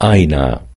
ayna.